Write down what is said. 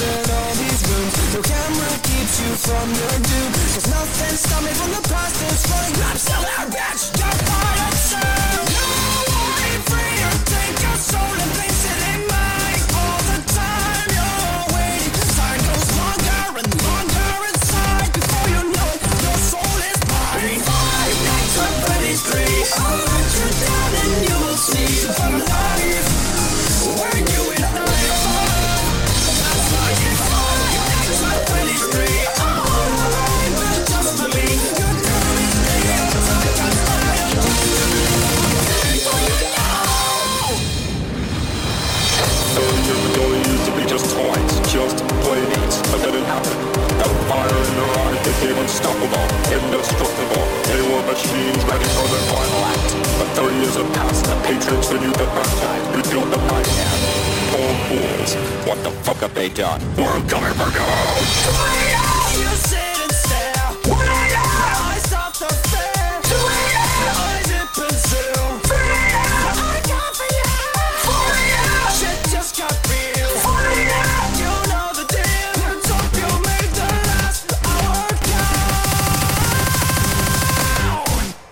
in all these rooms No camera keeps you from your doom. Cause nothing's stopping from the past, it's let it fire in their eyes, they seem unstoppable, indestructible. They were machines ready for their final act. But 30 years have passed, the patriots renewed the franchise, rebuilt the mighty Poor fools, what the fuck have they done? We're coming for you!